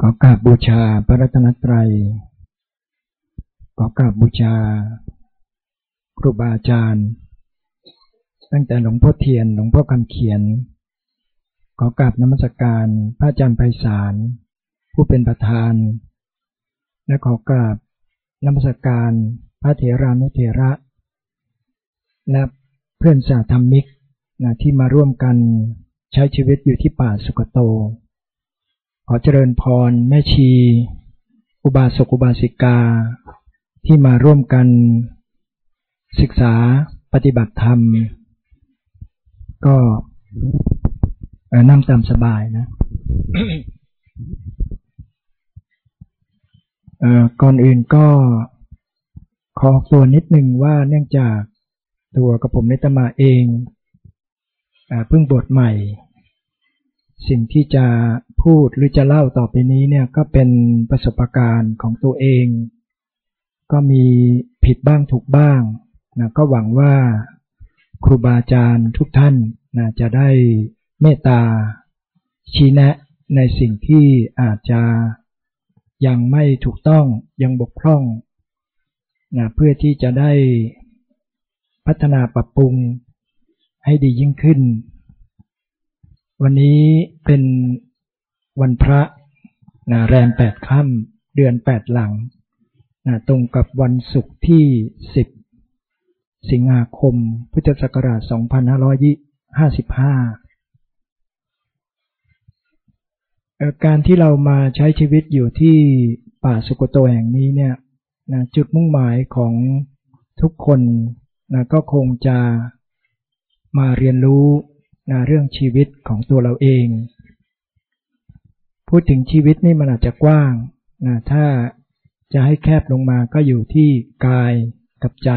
ขอกราบบูชาพระรัตนตรัย ขอกราบบูชา ครูบาอาจารย์ ตั้งแต่หลวงพ่อเทียน หลวงพ่อคำเขียน ขอกราบนมัสการพระอาจารย์ไพศาล ผู้เป็นประธาน และขอกราบนมัสการพระเถรานุเถระ และเพื่อนสาธรรมิกนะที่มาร่วมกันใช้ชีวิตอยู่ที่ป่าสุกโต ขอเจริญพรแม่ชี อุบาสกอุบาสิกา ที่มาร่วมกันศึกษาปฏิบัติธรรม ก็นั่งตามสบายนะก่อนอื่นก็ขอตัวนิดหนึ่งว่าเนื่องจากตัวกับผมนิตมาเองเพิ่งบทใหม่ สิ่งที่จะพูดหรือจะเล่าต่อไปนี้เนี่ยก็เป็นประสบการณ์ของตัวเอง ก็มีผิดบ้างถูกบ้างนะก็หวังว่าครูบาอาจารย์ทุกท่านนะจะได้เมตตาชี้แนะในสิ่งที่อาจจะยังไม่ถูกต้องยังบกพร่องนะเพื่อที่จะได้พัฒนาปรับปรุงให้ดียิ่งขึ้น วันนี้เป็นวันพระนะแรมแปดค่ำเดือนแปดหลังนะตรงกับวันศุกร์ที่สิบสิงหาคม พุทธศักราช2555เอ่อการที่เรามาใช้ชีวิตอยู่ที่ป่าสุโกโตแห่งนี้เนี่ยนะจุดมุ่งหมายของทุกคนนะก็คงจะมาเรียนรู้ นะเรื่องชีวิตของตัวเราเอง พูดถึงชีวิตนี่มันอาจจะกว้างนะถ้าจะให้แคบลงมาก็อยู่ที่กายกับใจ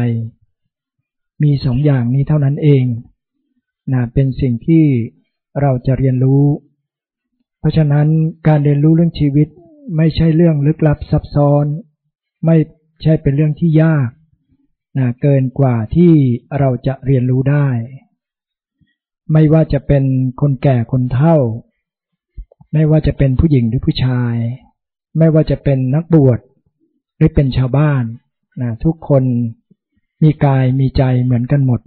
มีสองอย่างนี้เท่านั้นเองนะเป็นสิ่งที่เราจะเรียนรู้ เพราะฉะนั้นการเรียนรู้เรื่องชีวิตไม่ใช่เรื่องลึกลับซับซ้อน ไม่ใช่เป็นเรื่องที่ยากนะเกินกว่าที่เราจะเรียนรู้ได้ ไม่ว่าจะเป็นคนแก่คนเฒ่า ไม่ว่าจะเป็นผู้หญิงหรือผู้ชาย ไม่ว่าจะเป็นนักบวชหรือเป็นชาวบ้านนะทุกคนมีกายมีใจเหมือนกันหมด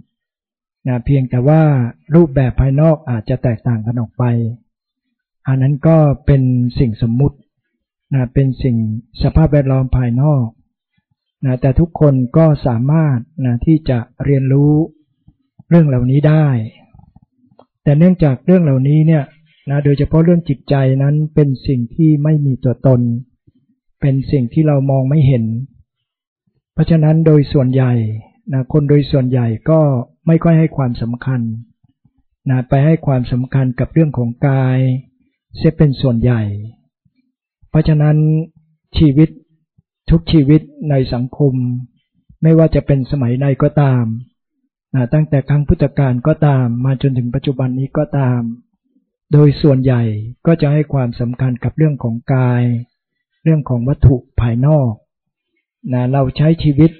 นะเพียงแต่ว่ารูปแบบภายนอกอาจจะแตกต่างกันออกไป อันนั้นก็เป็นสิ่งสมมุตินะเป็นสิ่งสภาพแวดล้อมภายนอกนะแต่ทุกคนก็สามารถนะที่จะเรียนรู้เรื่องเหล่านี้ได้ แต่เนื่องจากเรื่องเหล่านี้เนี่ยนะโดยเฉพาะเรื่องจิตใจนั้นเป็นสิ่งที่ไม่มีตัวตน เป็นสิ่งที่เรามองไม่เห็น เพราะฉะนั้นโดยส่วนใหญ่นะคนโดยส่วนใหญ่ก็ไม่ค่อยให้ความสำคัญนะไปให้ความสำคัญกับเรื่องของกายเสียเป็นส่วนใหญ่ เพราะฉะนั้นชีวิตทุกชีวิตในสังคม ไม่ว่าจะเป็นสมัยใดก็ตาม ตั้งแต่ครั้งพุทธกาลก็ตามมาจนถึงปัจจุบันนี้ก็ตาม โดยส่วนใหญ่ก็จะให้ความสำคัญกับเรื่องของกาย เรื่องของวัตถุภายนอกนะเราใช้ชีวิต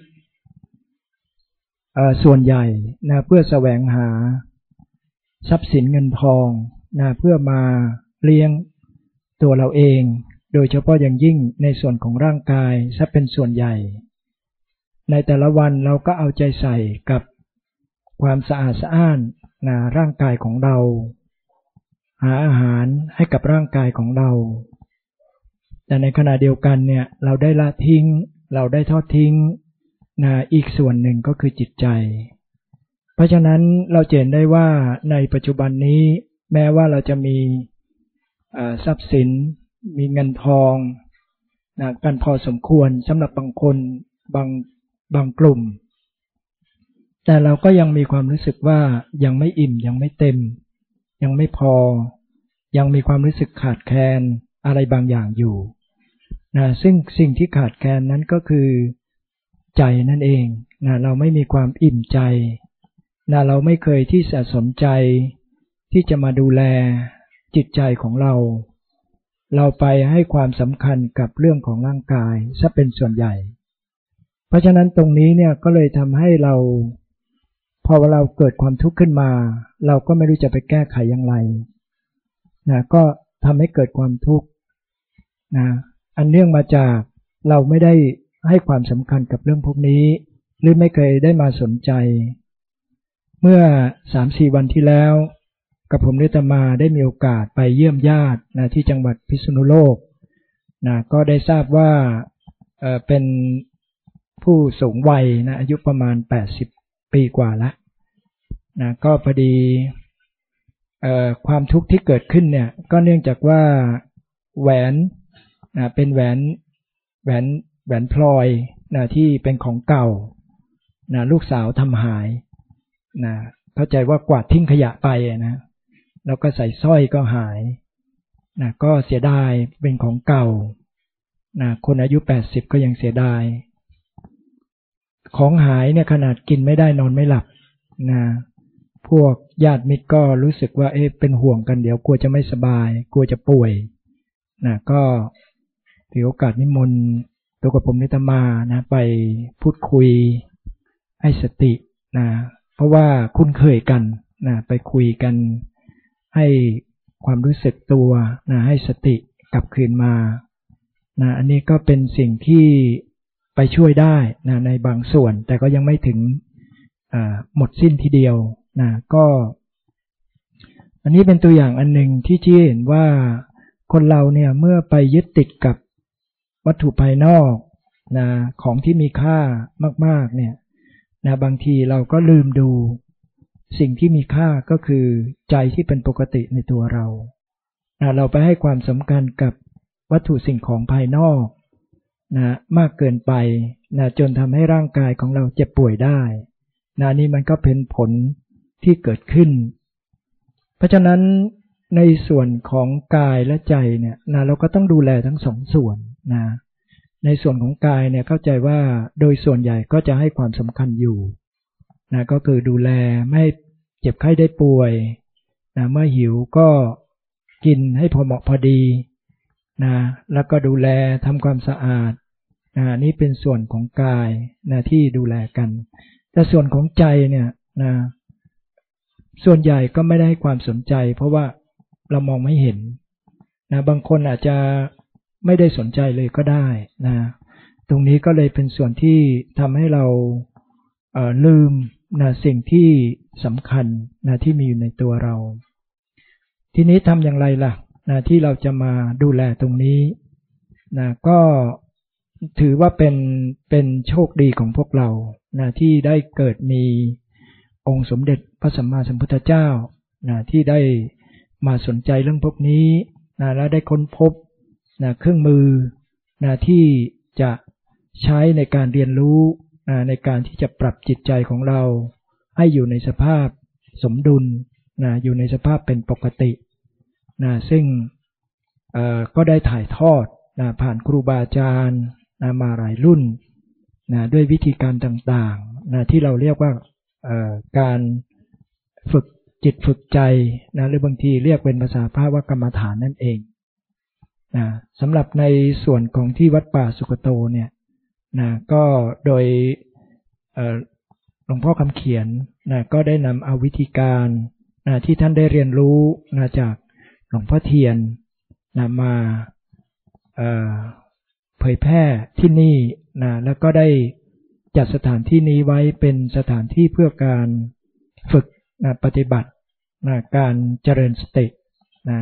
ส่วนใหญ่นะเพื่อแสวงหาทรัพย์สินเงินทองนะเพื่อมาเลี้ยงตัวเราเอง โดยเฉพาะอย่างยิ่งในส่วนของร่างกายซะเป็นส่วนใหญ่ ในแต่ละวันเราก็เอาใจใส่กับ ความสะอาดสะอ้านนะร่างกายของเรา หาอาหารให้กับร่างกายของเรา แต่ในขณะเดียวกันเนี่ยเราได้ละทิ้ง เราได้ทอดทิ้งนะอีกส่วนหนึ่งก็คือจิตใจ เพราะฉะนั้นเราเห็นได้ว่าในปัจจุบันนี้แม้ว่าเราจะมีทรัพย์สิน มีเงินทองนะกันพอสมควรสำหรับบางคนบางบางกลุ่ม แต่เราก็ยังมีความรู้สึกว่ายังไม่อิ่มยังไม่เต็ม ยังไม่พอ ยังมีความรู้สึกขาดแคลนอะไรบางอย่างอยู่นะซึ่งสิ่งที่ขาดแคลนนั้นก็คือใจนั่นเองนะเราไม่มีความอิ่มใจนะเราไม่เคยที่จะสนใจที่จะมาดูแลจิตใจของเรา เราไปให้ความสำคัญกับเรื่องของร่างกายซะเป็นส่วนใหญ่ เพราะฉะนั้นตรงนี้เนี่ยก็เลยทำให้เรา พอเราเกิดความทุกข์ขึ้นมา เราก็ไม่รู้จะไปแก้ไขอย่างไรนะก็ทำให้เกิดความทุกข์นะอันเนื่องมาจากเราไม่ได้ให้ความสำคัญกับเรื่องพวกนี้ หรือไม่เคยได้มาสนใจ เมื่อสามสี่วันที่แล้ว กับผมนิตมาได้มีโอกาสไปเยี่ยมญาตินะที่จังหวัดพิษณุโลกนะก็ได้ทราบว่าเเป็นผู้สูงวัยนะอายุประมาณแปีกว่าล้วนะก็พอดีความทุกข์ที่เกิดขึ้นเนี่ยก็เนื่องจากว่าแหวนนะเป็นแหวนแหวนแหวนพลอยนะที่เป็นของเก่านะลูกสาวทำหายนะเข้าใจว่ากวาดทิ้งขยะไปนะแล้วก็ใส่สร้อยก็หายนะก็เสียดายเป็นของเก่านะคนอายุแปดสิบก็ยังเสียดาย ของหายเนี่ยขนาดกินไม่ได้นอนไม่หลับนะพวกญาติมิตรก็รู้สึกว่าเอ๊ะเป็นห่วงกันเดี๋ยวกลัวจะไม่สบาย กลัวจะป่วยนะก็ถือโอกาสนิมนต์ตัวกับผมนิตมานะไปพูดคุยให้สตินะเพราะว่าคุ้นเคยกันนะไปคุยกันให้ความรู้สึกตัวนะให้สติกลับคืนมานะอันนี้ก็เป็นสิ่งที่ ไปช่วยได้นะในบางส่วน แต่ก็ยังไม่ถึงหมดสิ้นทีเดียวนะก็ อันนี้เป็นตัวอย่างอันหนึ่งที่ชี้เห็นว่าคนเราเนี่ยเมื่อไปยึดติดกับวัตถุภายนอกนะของที่มีค่ามากๆเนี่ยนะบางทีเราก็ลืมดูสิ่งที่มีค่าก็คือใจที่เป็นปกติในตัวเรานะเราไปให้ความสำคัญกับวัตถุสิ่งของภายนอก นะมากเกินไปนะจนทำให้ร่างกายของเราเจ็บป่วยได้นะนี่มันก็เป็นผลที่เกิดขึ้น เพราะฉะนั้นในส่วนของกายและใจเนี่ยนะเราก็ต้องดูแลทั้งสองส่วนนะในส่วนของกายเนี่ยเข้าใจว่าโดยส่วนใหญ่ก็จะให้ความสำคัญอยู่นะก็คือดูแลไม่เจ็บไข้ได้ป่วยนะเมื่อหิวก็กินให้พอเหมาะพอดี นะแล้วก็ดูแลทำความสะอาดนะนี่เป็นส่วนของกายนะที่ดูแลกัน แต่ส่วนของใจเนี่ยนะส่วนใหญ่ก็ไม่ได้ให้ความสนใจ เพราะว่าเรามองไม่เห็นนะบางคนอาจจะไม่ได้สนใจเลยก็ได้นะตรงนี้ก็เลยเป็นส่วนที่ทำให้เราเลืมนะสิ่งที่สำคัญนะที่มีอยู่ในตัวเรา ทีนี้ทำอย่างไรล่ะ นะที่เราจะมาดูแลตรงนี้นะก็ถือว่าเป็นเป็นโชคดีของพวกเรานะที่ได้เกิดมีองค์สมเด็จพระสัมมาสัมพุทธเจ้านะที่ได้มาสนใจเรื่องพวกนี้นะและได้ค้นพบนะเครื่องมือนะที่จะใช้ในการเรียนรู้นะในการที่จะปรับจิตใจของเรา ให้อยู่ในสภาพสมดุลนะอยู่ในสภาพเป็นปกติ นะซึ่งก็ได้ถ่ายทอดนะผ่านครูบาอาจารย์นะมาหลายรุ่นนะด้วยวิธีการต่างๆนะที่เราเรียกว่าการฝึกจิตฝึกใจนะหรือบางทีเรียกเป็นภาษาพระว่ากรรมฐานนั่นเองนะสำหรับในส่วนของที่วัดป่าสุกโตเนี่ยนะก็โดยหลวงพ่อคำเขียนนะก็ได้นำเอาวิธีการนะที่ท่านได้เรียนรู้นะจาก หลวงพ่อเทียนนะมาเผยแพร่ที่นี่นะแล้วก็ได้จัดสถานที่นี้ไว้เป็นสถานที่เพื่อการฝึกนะปฏิบัตินะการเจริญสตินะ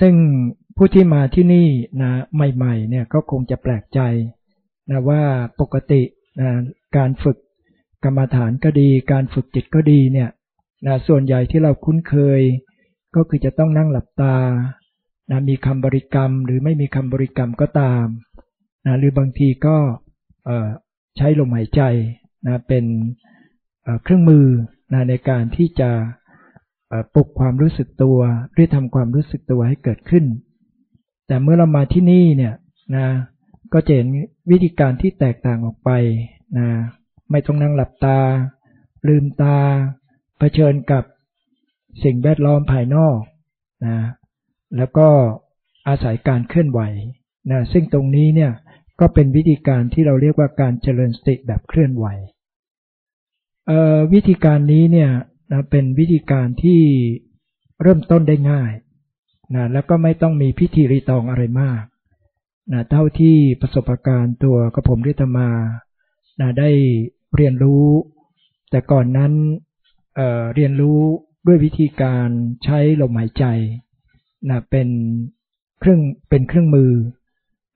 ซึ่งผู้ที่มาที่นี่นะใหม่ๆเนี่ยก็คงจะแปลกใจนะว่าปกตินะการฝึกกรรมฐานก็ดี การฝึกจิตก็ดีเนี่ยนะส่วนใหญ่ที่เราคุ้นเคย ก็คือจะต้องนั่งหลับตานะมีคำบริกรรม หรือไม่มีคำบริกรรมก็ตามนะหรือบางทีก็ใช้ลมหายใจนะเป็นเครื่องมือนะในการที่จะปลุกความรู้สึกตัวหรือทำความรู้สึกตัวให้เกิดขึ้น แต่เมื่อเรามาที่นี่เนี่ยนะก็จะเห็นวิธีการที่แตกต่างออกไปนะไม่ต้องนั่งหลับตา ลืมตาเผชิญกับ สิ่งแวดล้อมภายนอกนะแล้วก็อาศัยการเคลื่อนไหวนะซึ่งตรงนี้เนี่ยก็เป็นวิธีการที่เราเรียกว่าการเจริญสติแบบเคลื่อนไหววิธีการนี้เนี่ยนะเป็นวิธีการที่เริ่มต้นได้ง่ายนะแล้วก็ไม่ต้องมีพิธีรีตองอะไรมากนะเท่าที่ประสบการณ์ตัวกระผมริตมานะได้เรียนรู้ แต่ก่อนนั้นเเรียนรู้ ด้วยวิธีการใช้ลมหายใจนะเป็นเครื่องเป็นเครื่องมือ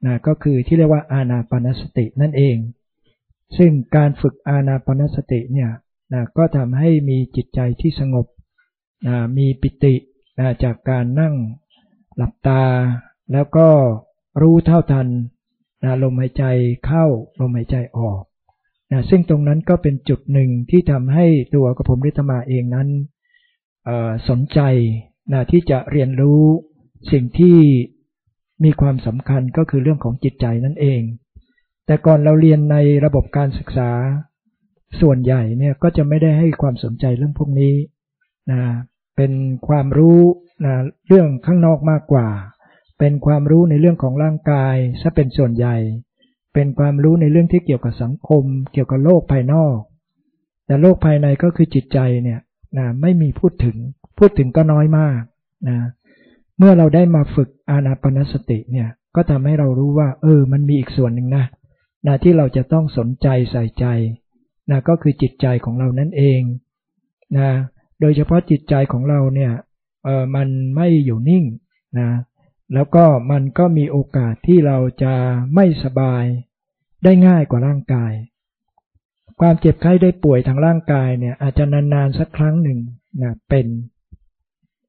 นะก็คือที่เรียกว่าอาณาปณสตินั่นเอง ซึ่งการฝึกอาณาปณสติเนี่ยนะก็ทำให้มีจิตใจที่สงบนะมีปิตินะจากการนั่งหลับตา แล้วก็รู้เท่าทันนะลมหายใจเข้าลมหายใจออกนะซึ่งตรงนั้นก็เป็นจุดหนึ่งที่ทำให้ตัวกระผมฤทธมาเองนั้น สนใจนะที่จะเรียนรู้สิ่งที่มีความสำคัญก็คือเรื่องของจิตใจนั่นเอง แต่ก่อนเราเรียนในระบบการศึกษา ส่วนใหญ่เนี่ยก็จะไม่ได้ให้ความสนใจเรื่องพวกนี้นะเป็นความรู้นะเรื่องข้างนอกมากกว่า เป็นความรู้ในเรื่องของร่างกายซะเป็นส่วนใหญ่ เป็นความรู้ในเรื่องที่เกี่ยวกับสังคม เกี่ยวกับโลกภายนอก แต่โลกภายในก็คือจิตใจเนี่ย นะไม่มีพูดถึง พูดถึงก็น้อยมากนะเมื่อเราได้มาฝึกอานาปนสติเนี่ยก็ทำให้เรารู้ว่า เออ มันมีอีกส่วนหนึ่งนะนะที่เราจะต้องสนใจใส่ใจนะก็คือจิตใจของเรานั่นเองนะโดยเฉพาะจิตใจของเราเนี่ยเออมันไม่อยู่นิ่งนะแล้วก็มันก็มีโอกาสที่เราจะไม่สบายได้ง่ายกว่าร่างกาย ความเจ็บไข้ได้ป่วยทางร่างกายเนี่ย อาจจะนานๆสักครั้งหนึ่งนะเป็น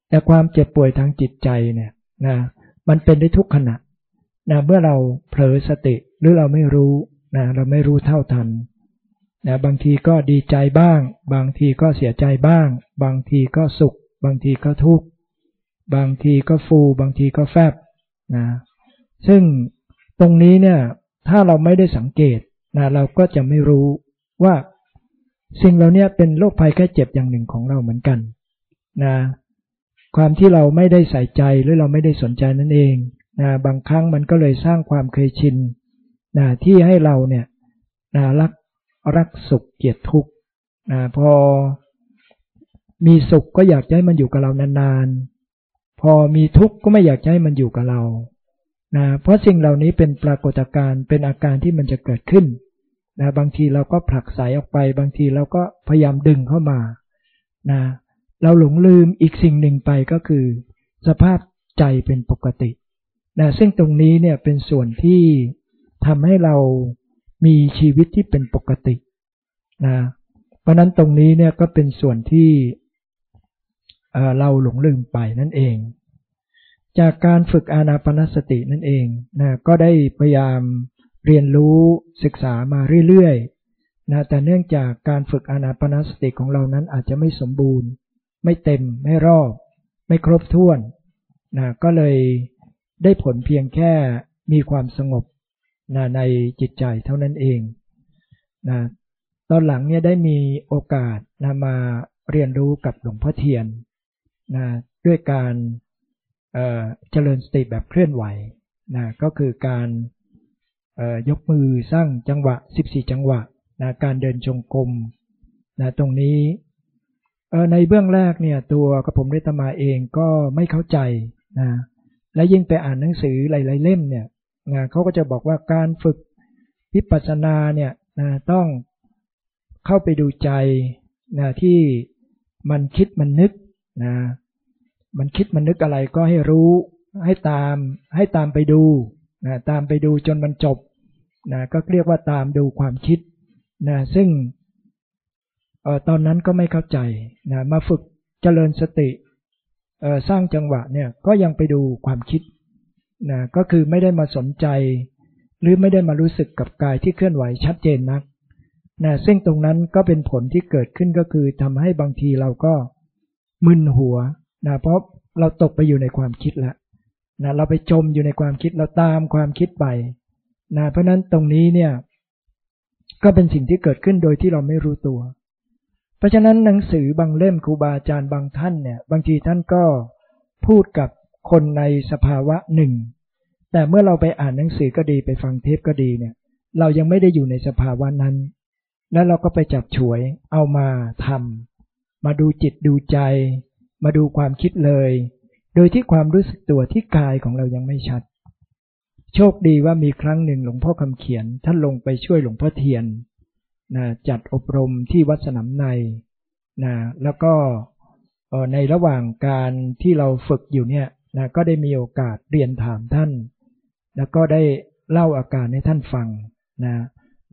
แต่ความเจ็บป่วยทางจิตใจเนี่ยนะมันเป็นได้ทุกขณะนะเมื่อเราเผลอสติหรือเราไม่รู้นะเราไม่รู้เท่าทันนะบางทีก็ดีใจบ้าง บางทีก็เสียใจบ้าง บางทีก็สุข บางทีก็ทุกข์บางทีก็ฟู บางทีก็แฟบนะซึ่งตรงนี้เนี่ยถ้าเราไม่ได้สังเกตนะเราก็จะไม่รู้ ว่าสิ่งเหล่านี้เป็นโรคภัยแค่เจ็บอย่างหนึ่งของเราเหมือนกันนะความที่เราไม่ได้ใส่ใจหรือเราไม่ได้สนใจนั่นเองนะบางครั้งมันก็เลยสร้างความเคยชินนะที่ให้เราเนี่ยนะรักรักสุขเกลียดทุกข์นะพอมีสุขก็อยากให้มันอยู่กับเรานานๆ พอมีทุกข์ก็ไม่อยากให้มันอยู่กับเรานะเพราะสิ่งเหล่านี้เป็นปรากฏการณ์เป็นอาการที่มันจะเกิดขึ้น นะบางทีเราก็ผลักไสออกไป บางทีเราก็พยายามดึงเข้ามานะเราหลงลืมอีกสิ่งหนึ่งไปก็คือ สภาพใจเป็นปกตินะซึ่งตรงนี้เนี่ยเป็นส่วนที่ทำให้เรามีชีวิตที่เป็นปกตินะเพราะนั้นตรงนี้เนี่ยก็เป็นส่วนที่เราหลงลืมไปนั่นเอง จากการฝึกอานาปนสตินั่นเองนะก็ได้พยายาม เรียนรู้ศึกษามาเรื่อยๆนะแต่เนื่องจากการฝึกอานาปนสติของเรานั้นอาจจะไม่สมบูรณ์ ไม่เต็มไม่รอบ ไม่ครบถ้วนนะก็เลยได้ผลเพียงแค่มีความสงบนะในจิตใจเท่านั้นเองนะตอนหลังเนี่ยได้มีโอกาสนะมาเรียนรู้กับหลวงพ่อเทียนนะด้วยการเเจริญสติแบบเคลื่อนไหวนะก็คือการ ยกมือสร้างจังหวะ 14 จังหวะนะการเดินจงกรมนะตรงนี้ในเบื้องแรกเนี่ยตัวกระผมได้ตมาเองก็ไม่เข้าใจนะและยิ่งไปอ่านหนังสือหลาย ๆ เล่มเนี่ยนะเขาก็จะบอกว่าการฝึกวิปัสสนาเนี่ยนะต้องเข้าไปดูใจนะที่มันคิดมันนึกนะมันคิดมันนึกอะไรก็ให้รู้ให้ตามให้ตามไปดู นะตามไปดูจนมันจบนะก็เรียกว่าตามดูความคิดนะซึ่งออตอนนั้นก็ไม่เข้าใจนะมาฝึกเจริญสติสร้างจังหวะเนี่ยก็ยังไปดูความคิดนะก็คือไม่ได้มาสนใจ หรือไม่ได้มารู้สึกกับกายที่เคลื่อนไหวชัดเจนนักนะซึ่งตรงนั้นก็เป็นผลที่เกิดขึ้นก็คือทำให้บางทีเราก็มึนหัวนะเพราะเราตกไปอยู่ในความคิดแล้ว นะเราไปจมอยู่ในความคิดเราตามความคิดไปนะเพราะนั้นตรงนี้เนี่ย ก็เป็นสิ่งที่เกิดขึ้นโดยที่เราไม่รู้ตัว เพราะฉะนั้นหนังสือบางเล่มครูบาอาจารย์บางท่านเนี่ย บางทีท่านก็พูดกับคนในสภาวะหนึ่ง แต่เมื่อเราไปอ่านหนังสือก็ดีไปฟังเทปก็ดีเนี่ย เรายังไม่ได้อยู่ในสภาวะนั้น แล้วเราก็ไปจับฉวยเอามาทำมาดูจิตดูใจ มาดูความคิดเลย โดยที่ความรู้สึกตัวที่กายของเรายังไม่ชัด โชคดีว่ามีครั้งหนึ่งหลวงพ่อคำเขียนท่านลงไปช่วยหลวงพ่อเทียนนะจัดอบรมที่วัดสนามในนะแล้วก็ในระหว่างการที่เราฝึกอยู่เนี่ยนะก็ได้มีโอกาสเรียนถามท่าน แล้วก็ได้เล่าอาการให้ท่านฟังนะ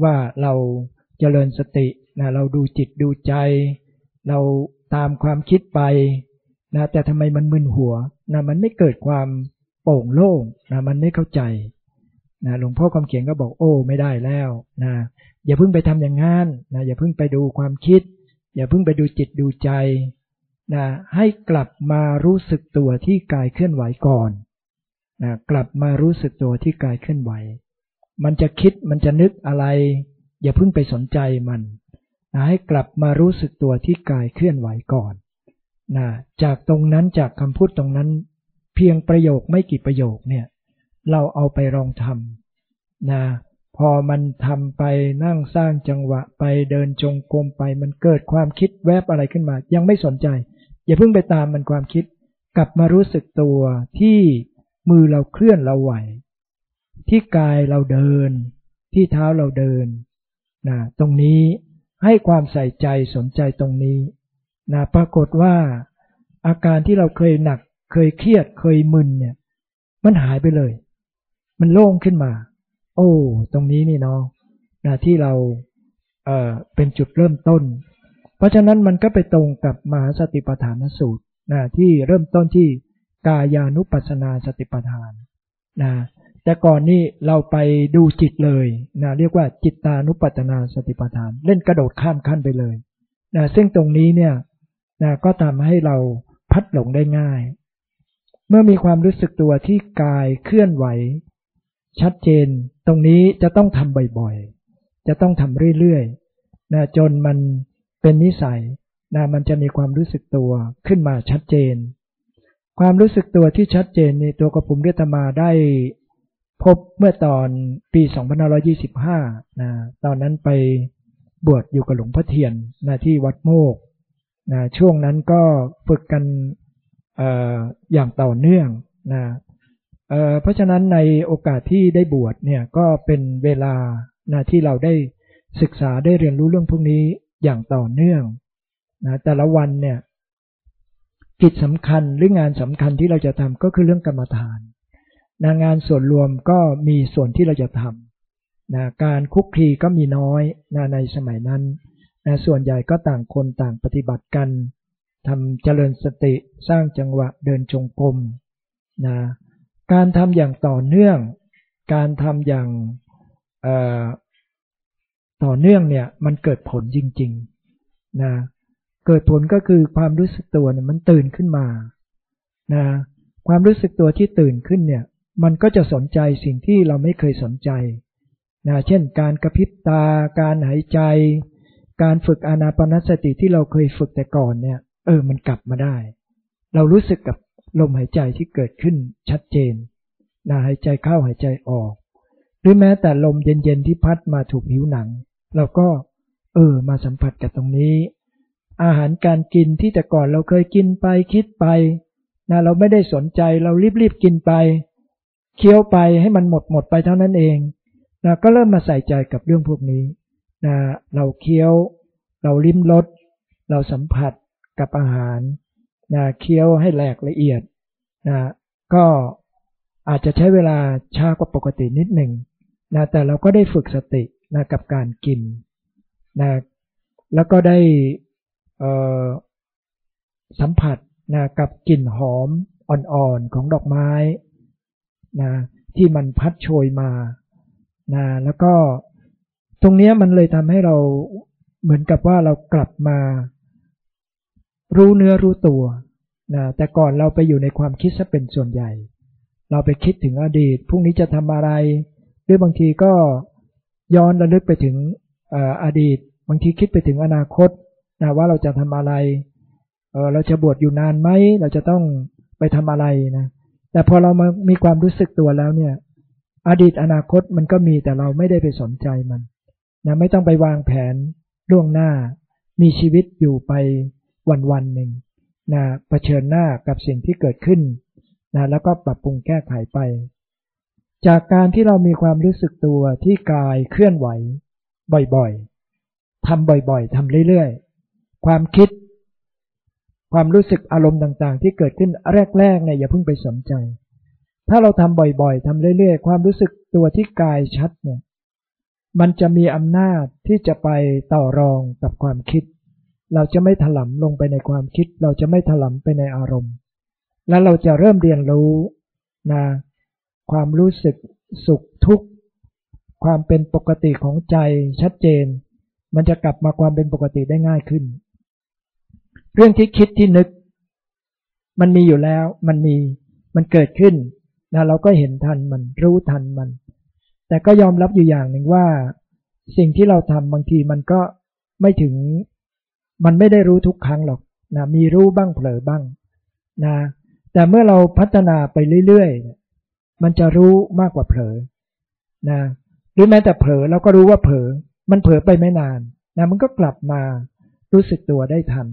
ว่าเราเจริญสตินะเราดูจิตดูใจ เราตามความคิดไป นะแต่ทำไมมันมึนหัวนะมันไม่เกิดความโป่งโล่งนะมันไม่เข้าใจนะหลวงพ่อความเขียนก็บอกโอ้ไม่ได้แล้วนะอย่าเพิ่งไปทำอย่างนั้นนะอย่าเพิ่งไปดูความคิด อย่าเพิ่งไปดูจิตดูใจนะให้กลับมารู้สึกตัวที่กายเคลื่อนไหวก่อนนะกลับมารู้สึกตัวที่กายเคลื่อนไหว มันจะคิดมันจะนึกอะไร อย่าเพิ่งไปสนใจมันนะให้กลับมารู้สึกตัวที่กายเคลื่อนไหวก่อน นะจากตรงนั้นจากคำพูดตรงนั้น เพียงประโยคไม่กี่ประโยคเนี่ยเราเอาไปลองทำนะพอมันทำไปนั่งสร้างจังหวะไปเดินจงกรมไปมันเกิดความคิดแวบอะไรขึ้นมา ยังไม่สนใจ อย่าเพิ่งไปตามมันความคิด กลับมารู้สึกตัวที่มือเราเคลื่อนเราไหว ที่กายเราเดิน ที่เท้าเราเดินนะตรงนี้ให้ความใส่ใจสนใจตรงนี้ นะปรากฏว่าอาการที่เราเคยหนัก เคยเครียดเคยมึนเนี่ย มันหายไปเลย มันโล่งขึ้นมา โอ้ ตรงนี้นี่เนาะนะที่เราเอ่อเป็นจุดเริ่มต้น เพราะฉะนั้นมันก็ไปตรงกับมหาสติปัฏฐานสูตรนะที่เริ่มต้นที่กายานุปัสนาสติปัฏฐานนะแต่ก่อนนี้เราไปดูจิตเลยนะเรียกว่าจิตตานุปัตนาสติปัฏฐาน เล่นกระโดดข้ามขั้นไปเลยนะซึ่งตรงนี้เนี่ย นะก็ทำให้เราพัดหลงได้ง่าย เมื่อมีความรู้สึกตัวที่กายเคลื่อนไหว ชัดเจน ตรงนี้จะต้องทำบ่อยๆ จะต้องทำเรื่อยๆนะจนมันเป็นนิสัยนะมันจะมีความรู้สึกตัวขึ้นมาชัดเจน ความรู้สึกตัวที่ชัดเจนในตัวกระผมเรียตมาได้พบเมื่อตอนปี2525นะตอนนั้นไปบวชอยู่กับหลวงพ่อเทียนนะที่วัดโมก นะช่วงนั้นก็ฝึกกันออย่างต่อเนื่องนะเเพราะฉะนั้นในโอกาสที่ได้บวชเนี่ยก็เป็นเวลานะที่เราได้ศึกษาได้เรียนรู้เรื่องพวกนี้อย่างต่อเนื่องนะแต่ละวันเนี่ยกิจสำคัญหรืองานสำคัญที่เราจะทำก็คือเรื่องกรรมฐานนะงานส่วนรวมก็มีส่วนที่เราจะทำนะการคุกคีก็มีน้อยนะในสมัยนั้น นะส่วนใหญ่ก็ต่างคนต่างปฏิบัติกันทำเจริญสติสร้างจังหวะเดินจงกรมนะการทำอย่างต่อเนื่อง การทำอย่างต่อเนื่องเนี่ยมันเกิดผลจริงๆนะเกิดผลก็คือความรู้สึกตัวเนี่ยมันตื่นขึ้นมานะความรู้สึกตัวที่ตื่นขึ้นเนี่ยมันก็จะสนใจสิ่งที่เราไม่เคยสนใจนะเช่น การกระพริบตา การหายใจ การฝึกอานาปนสติที่เราเคยฝึกแต่ก่อนเนี่ย เออ มันกลับมาได้ เรารู้สึกกับลมหายใจที่เกิดขึ้นชัดเจนนะหายใจเข้าหายใจออก หรือแม้แต่ลมเย็นๆที่พัดมาถูกผิวหนัง เราก็ เออ มาสัมผัสกับตรงนี้ อาหารการกินที่แต่ก่อนเราเคยกินไปคิดไปนะเราไม่ได้สนใจเรารีบๆกินไปเคี้ยวไปให้มันหมดหมดไปเท่านั้นเองนะก็เริ่มมาใส่ใจกับเรื่องพวกนี้ นะเราเคี้ยว เราลิ้มรสเราสัมผัสกับอาหารนะเคี้ยวให้แหลกละเอียดนะก็อาจจะใช้เวลาช้ากว่าปกตินิดหนึ่งนะแต่เราก็ได้ฝึกสตินะกับการกินนะแล้วก็ได้สัมผัสนะกับกลิ่นหอมอ่อนๆของดอกไม้นะที่มันพัดโชยมานะแล้วก็ ตรงนี้มันเลยทำให้เราเหมือนกับว่าเรากลับมา รู้เนื้อรู้ตัวนะแต่ก่อนเราไปอยู่ในความคิดซะเป็นส่วนใหญ่ เราไปคิดถึงอดีตพรุ่งนี้จะทำอะไร หรือบางทีก็ย้อนระลึกไปถึงอดีต บางทีคิดไปถึงอนาคตนะว่าเราจะทำอะไรเเราจะบวชอยู่นานไหมเราจะต้องไปทำอะไรนะแต่พอเรามามีความรู้สึกตัวแล้วเนี่ย อดีตอนาคตมันก็มีแต่เราไม่ได้ไปสนใจมัน นะไม่ต้องไปวางแผนล่วงหน้า มีชีวิตอยู่ไปวันวันหนึ่งนะะเผชิญหน้ากับสิ่งที่เกิดขึ้นนะแล้วก็ปรับปรุงแก้ไขไป จากการที่เรามีความรู้สึกตัวที่กายเคลื่อนไหว บ่อยๆทำบ่อยๆทำเรื่อยๆ ความคิด ความรู้สึกอารมณ์ต่างๆ ที่เกิดขึ้นแรกๆเนี่ยอย่าเพิ่งไปสนใจ ถ้าเราทำบ่อยๆทำเรื่อยๆ ความรู้สึกตัวที่กายชัดเนี่ย มันจะมีอำนาจที่จะไปต่อรองกับความคิด เราจะไม่ถลำลงไปในความคิด เราจะไม่ถลำไปในอารมณ์ แล้วเราจะเริ่มเรียนรู้นะความรู้สึกสุขทุกข์ ความเป็นปกติของใจชัดเจน มันจะกลับมาความเป็นปกติได้ง่ายขึ้น เรื่องที่คิดที่นึก มันมีอยู่แล้ว มันมี มันเกิดขึ้นนะเราก็เห็นทันมันรู้ทันมัน แต่ก็ยอมรับอยู่อย่างหนึ่งว่า สิ่งที่เราทำบางทีมันก็ไม่ถึง มันไม่ได้รู้ทุกครั้งหรอกนะมีรู้บ้างเผลอบ้างนะแต่เมื่อเราพัฒนาไปเรื่อยๆ มันจะรู้มากกว่าเผลอนะหรือแม้แต่เผลอเราก็รู้ว่าเผลอ มันเผลอไปไม่นานนะมันก็กลับมารู้สึกตัวได้ทัน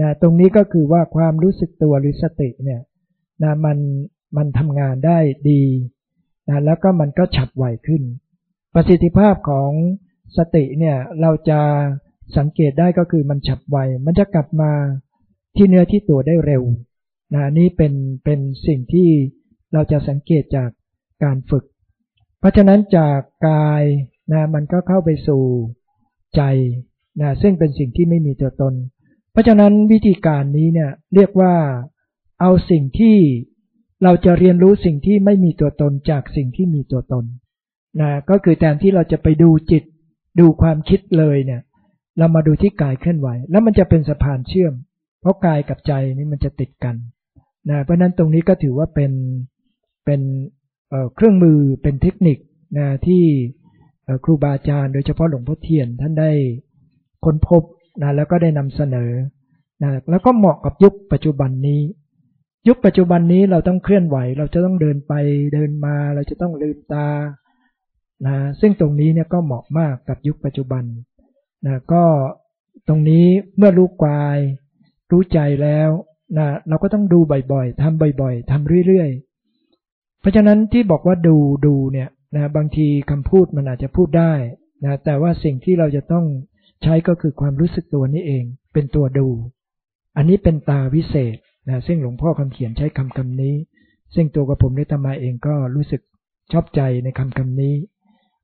นะตรงนี้ก็คือว่าความรู้สึกตัวหรือสติเนี่ยนะมันมันทำงานได้ดี นะแล้วก็มันก็ฉับไวขึ้น ประสิทธิภาพของสติเนี่ยเราจะสังเกตได้ก็คือมันฉับไว มันจะกลับมาที่เนื้อที่ตัวได้เร็วนะนี่เป็นเป็นสิ่งที่เราจะสังเกตจากการฝึก เพราะฉะนั้นจากกายนะมันก็เข้าไปสู่ใจนะซึ่งเป็นสิ่งที่ไม่มีตัวตน เพราะฉะนั้นวิธีการนี้เนี่ยเรียกว่าเอาสิ่งที่ เราจะเรียนรู้สิ่งที่ไม่มีตัวตนจากสิ่งที่มีตัวตนนะก็คือแทนที่เราจะไปดูจิต ดูความคิดเลยเนี่ย เรามาดูที่กายเคลื่อนไหว แล้วมันจะเป็นสะพานเชื่อม เพราะกายกับใจนี่มันจะติดกันนะเพราะนั้นตรงนี้ก็ถือว่าเป็นเป็นเครื่องมือเป็นเทคนิคนะที่ครูบาอาจารย์ โดยเฉพาะหลวงพ่อเทียนท่านได้ค้นพบนะแล้วก็ได้นำเสนอนะแล้วก็เหมาะกับยุคปัจจุบันนี้ ยุคปัจจุบันนี้เราต้องเคลื่อนไหว เราจะต้องเดินไปเดินมา เราจะต้องลืมตานะซึ่งตรงนี้เนี่ยก็เหมาะมากกับยุคปัจจุบันนะก็ตรงนี้เมื่อรู้กาย รู้ใจแล้วนะเราก็ต้องดูบ่อยๆทำบ่อยๆทำเรื่อยๆ เพราะฉะนั้นที่บอกว่าดูดูเนี่ยนะบางทีคำพูดมันอาจจะพูดได้นะแต่ว่าสิ่งที่เราจะต้องใช้ก็คือความรู้สึกตัวนี้เอง เป็นตัวดู อันนี้เป็นตาวิเศษ นะซึ่งหลวงพ่อคำเขียนใช้คำคำนี้ ซึ่งตัวกับผมได้ทำมาเองก็รู้สึกชอบใจในคำคำนี้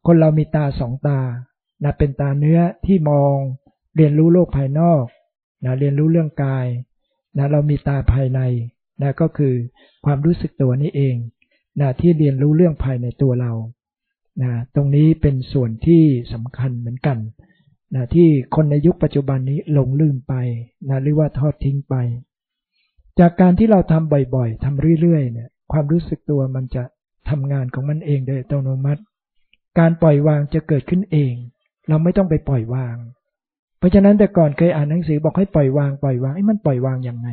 คนเรามีตาสองตานะเป็นตาเนื้อที่มอง เรียนรู้โลกภายนอกนะเรียนรู้เรื่องกายนะเรามีตาภายในนะก็คือความรู้สึกตัวนี้เองนะที่เรียนรู้เรื่องภายในตัวเรานะตรงนี้เป็นส่วนที่สำคัญเหมือนกันนะที่คนในยุคปัจจุบันนี้หลงลืมไปนะหรือว่าทอดทิ้งไป จากการที่เราทำบ่อยๆทำเรื่อยๆเนี่ย ความรู้สึกตัวมันจะทำงานของมันเองโดยอัตโนมัติ การปล่อยวางจะเกิดขึ้นเอง เราไม่ต้องไปปล่อยวาง เพราะฉะนั้นแต่ก่อนเคยอ่านหนังสือบอกให้ปล่อยวางปล่อยวางไอ้มันปล่อยวางยังไง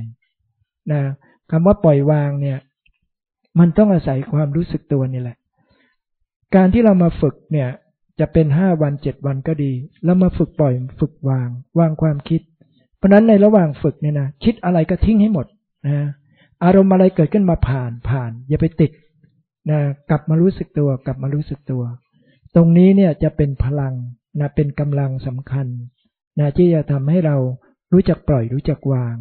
นะคำว่าปล่อยวางเนี่ย มันต้องอาศัยความรู้สึกตัวนี่แหละ การที่เรามาฝึกเนี่ย จะเป็นห้าวันเจ็ดวันก็ดีแล้วมาฝึกปล่อยฝึกวาง วางความคิด เพราะนั้นในระหว่างฝึกเนี่ยนะคิดอะไรก็ทิ้งให้หมด นะอารมณ์อะไรเกิดขึ้นมาผ่านผ่าน อย่าไปติดนะกลับมารู้สึกตัว กลับมารู้สึกตัว ตรงนี้เนี่ยจะเป็นพลังนะเป็นกำลังสำคัญนะที่จะทำให้เรารู้จักปล่อยรู้จักวาง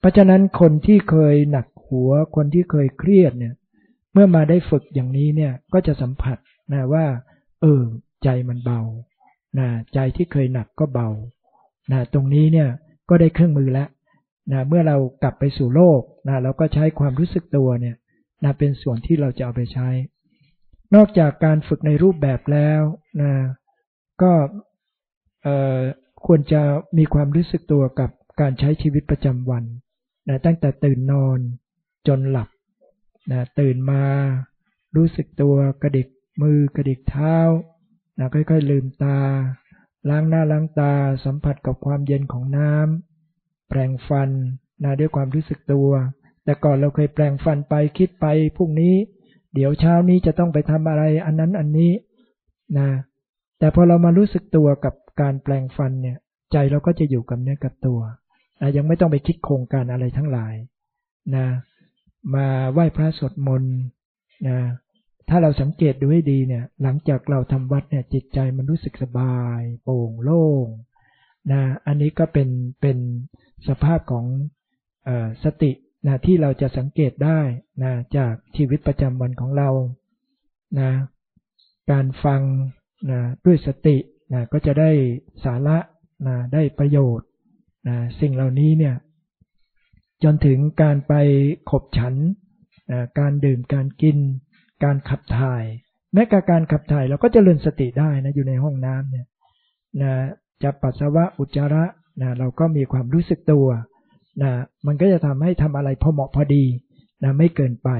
เพราะฉะนั้นคนที่เคยหนักหัว คนที่เคยเครียดเนี่ย เมื่อมาได้ฝึกอย่างนี้เนี่ยก็จะสัมผัสนะว่า เออ ใจมันเบานะใจที่เคยหนักก็เบานะตรงนี้เนี่ยก็ได้เครื่องมือแล้ว นะเมื่อเรากลับไปสู่โลกนะเราก็ใช้ความรู้สึกตัวเนี่ยนะเป็นส่วนที่เราจะเอาไปใช้ นอกจากการฝึกในรูปแบบแล้วนะก็ควรจะมีความรู้สึกตัวกับการใช้ชีวิตประจำวันนะตั้งแต่ตื่นนอนจนหลับนะตื่นมารู้สึกตัวกระดิกมือกระดิกเท้านะค่อยๆลืมตา ล้างหน้าล้างตาสัมผัสกับความเย็นของน้ำ แปรงฟันนะด้วยความรู้สึกตัว แต่ก่อนเราเคยแปรงฟันไปคิดไปพรุ่งนี้ เดี๋ยวเช้านี้จะต้องไปทำอะไรอันนั้นอันนี้นะแต่พอเรามารู้สึกตัวกับการแปลงฟันเนี่ย ใจเราก็จะอยู่กับเนื้อกับตัวนะยังไม่ต้องไปคิดโครงการอะไรทั้งหลายนะมาไหว้พระสวดมนต์นะถ้าเราสังเกตดูให้ดีเนี่ย หลังจากเราทำวัดเนี่ยจิตใจมันรู้สึกสบาย โปร่งโล่งนะอันนี้ก็เป็นเป็น สภาพของอสตินะที่เราจะสังเกตได้นะจากชีวิตประจำวันของเรานะการฟังนะด้วยสตินะก็จะได้สาระนะได้ประโยชน์นะสิ่งเหล่านี้เนี่ยจนถึงการไปขบฉันนะการดื่มการกิน การขับถ่าย แม้กับการขับถ่ายเราก็จะเริญสติได้นะอยู่ในห้องน้ำเนี่ยนะจะปัสสาวะอุจจาระ นะเราก็มีความรู้สึกตัวนะมันก็จะทำให้ทำอะไรพอเหมาะพอดีนะไม่เกินไป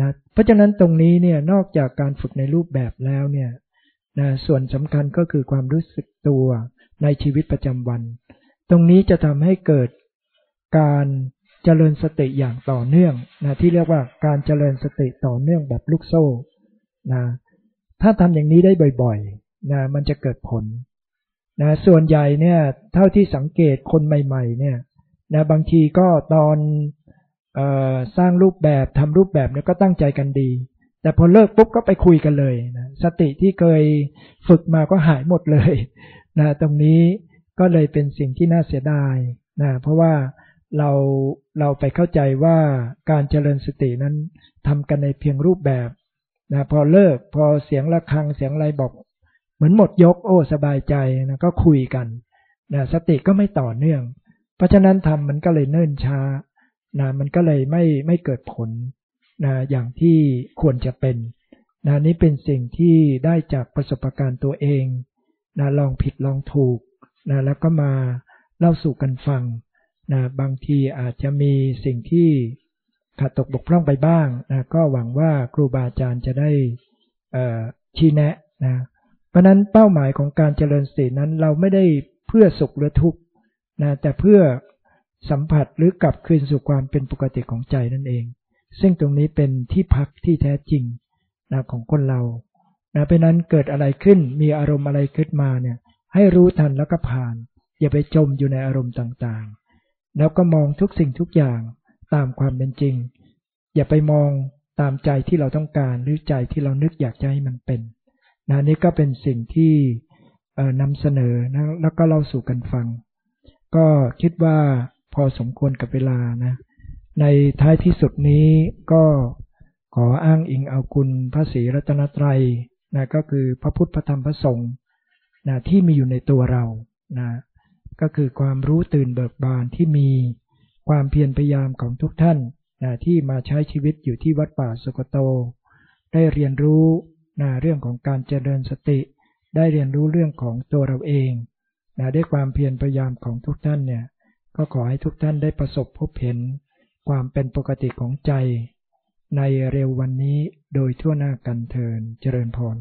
นะเพราะฉะนั้นตรงนี้เนี่ยนอกจากการฝึกในรูปแบบแล้วเนี่ยนะส่วนสำคัญก็คือความรู้สึกตัวในชีวิตประจำวัน ตรงนี้จะทำให้เกิดการเจริญสติอย่างต่อเนื่องนะที่เรียกว่าการเจริญสติต่อเนื่องแบบลูกโซ่นะถ้าทำอย่างนี้ได้บ่อยๆนะมันจะเกิดผล นะส่วนใหญ่เนี่ยเท่าที่สังเกตคนใหม่ๆเนี่ยนะบางทีก็ตอนออสร้างรูปแบบทำรูปแบบเนี่ยก็ตั้งใจกันดี แต่พอเลิกปุ๊บก็ไปคุยกันเลยนะสติที่เคยฝึกมาก็หายหมดเลยนะตรงนี้ก็เลยเป็นสิ่งที่น่าเสียดายนะเพราะว่าเราเราไปเข้าใจว่าการเจริญสตินั้นทำกันในเพียงรูปแบบนะพอเลิกพอเสียงะระฆังเสียงอะไรบอก เหมือนหมดยกโอ้สบายใจนะก็คุยกันนะสติก็ไม่ต่อเนื่อง เพราะฉะนั้นทำมันก็เลยเนิ่นช้านะมันก็เลยไม่ไม่เกิดผลนะอย่างที่ควรจะเป็นนะนี่เป็นสิ่งที่ได้จากประสบการณ์ตัวเองนะลองผิดลองถูกนะแล้วก็มาเล่าสู่กันฟังนะบางทีอาจจะมีสิ่งที่ขาดตกบกพร่องไปบ้างนะก็หวังว่าครูบาอาจารย์จะได้ชี้แนะนะ เพราะนั้นเป้าหมายของการเจริญสตินั้นเราไม่ได้เพื่อสุขหรือทุกข์นะแต่เพื่อสัมผัสหรือกลับคืนสู่ความเป็นปกติของใจนั่นเอง ซึ่งตรงนี้เป็นที่พักที่แท้จริงนะของคนเรานะเพราะนั้นเกิดอะไรขึ้นมีอารมณ์อะไรขึ้นมาเนี่ยให้รู้ทันแล้วก็ผ่าน อย่าไปจมอยู่ในอารมณ์ต่างๆ แล้วก็มองทุกสิ่งทุกอย่างตามความเป็นจริง อย่าไปมองตามใจที่เราต้องการหรือใจที่เรานึกอยากจะให้มันเป็น นะนี่ก็เป็นสิ่งที่นำเสนอนะแล้วก็เล่าสู่กันฟัง ก็คิดว่าพอสมควรกับเวลานะ ในท้ายที่สุดนี้ก็ขออ้างอิงเอาคุณพระศรีรัตนตรัยนะก็คือพระพุทธพระธรรมพระสงฆ์นะที่มีอยู่ในตัวเรานะก็คือความรู้ตื่นเบิกบานที่มีความเพียรพยายามของทุกท่านนะที่มาใช้ชีวิตอยู่ที่วัดป่าสุกโต ได้เรียนรู้ นะเรื่องของการเจริญสติ ได้เรียนรู้เรื่องของตัวเราเองนะด้วยความเพียรพยายามของทุกท่านเนี่ยก็ขอให้ทุกท่านได้ประสบพบเห็นความเป็นปกติของใจ ในเร็ววันนี้โดยทั่วหน้ากันเทินเจริญพร